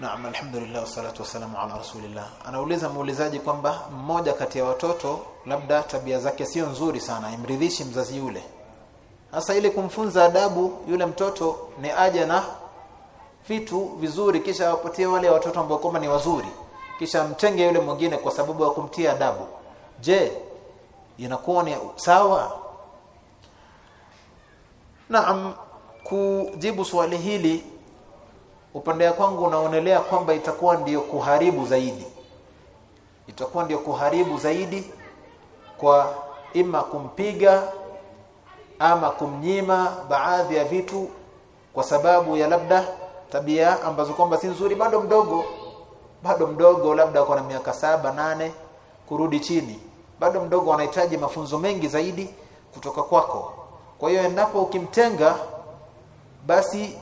Naam alhamdulillah wassalatu wassalamu ala rasulillah. Anauliza muulizaji kwamba mmoja kati ya watoto labda tabia zake sio nzuri sana, imridhishi mzazi yule. Sasa ili kumfunza adabu yule mtoto ni aje na vitu vizuri kisha awapatie wale watoto ambao kwamba ni wazuri kisha mtenge yule mwingine kwa sababu ya kumtia adabu. Je, inakuwa ni sawa? Naam kujibu swali hili upande kwangu unaonelea kwamba itakuwa ndiyo kuharibu zaidi. Itakuwa ndiyo kuharibu zaidi kwa ima kumpiga ama kumnyima baadhi ya vitu kwa sababu ya labda tabia ambazo kwamba si nzuri bado mdogo bado mdogo labda kwa na miaka saba nane kurudi chini. Bado mdogo anahitaji mafunzo mengi zaidi kutoka kwako. Kwa hiyo endapo ukimtenga basi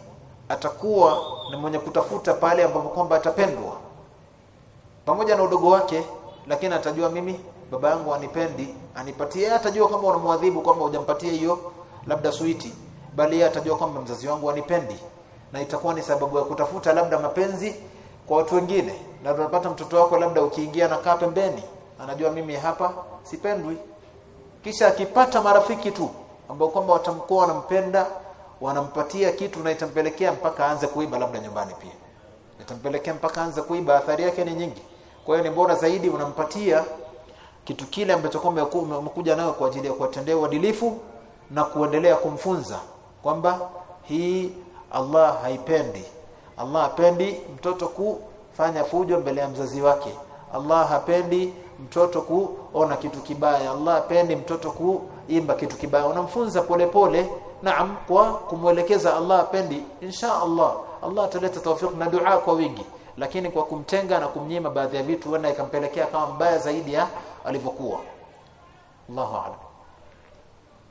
atakuwa ni mwenye kutafuta pale ambapo kwamba atapendwa. Pamoja na udogo wake lakini atajua mimi baba yangu anipendi anipatie atajua kama unamwadhibu kwamba hujampatia hiyo labda suiti bali yeye atajua kwamba mzazi wangu anipendi na itakuwa ni sababu ya kutafuta labda mapenzi kwa watu wengine. Na unapata mtoto wako labda ukiingia na kaa pembeni anajua mimi hapa sipendwi. Kisha akipata marafiki tu ambao kwamba watamkuwa wanampenda wanampatia kitu na itampelekea mpaka aanze kuiba labda nyumbani pia. Itampelekea mpaka aanze kuiba athari yake ni nyingi. Kwa hiyo ni bora zaidi unampatia kitu kile ambacho kwamba umekuja nayo kwa ajili ya kuwatendea uadilifu na kuendelea kumfunza kwamba hii Allah haipendi. Allah hapendi mtoto kufanya fujo mbele ya mzazi wake. Allah hapendi mtoto kuona kitu kibaya. Allah apendi mtoto kuimba kitu kibaya. Unamfunza polepole naam kwa kumwelekeza Allah apendi. Insha Allah. Allah ataleta tawfik na dua kwa wingi. Lakini kwa kumtenga na kumnyima baadhi ya vitu wenda ikampelekea kama mbaya zaidi ya alivyokuwa. Allahu a'lam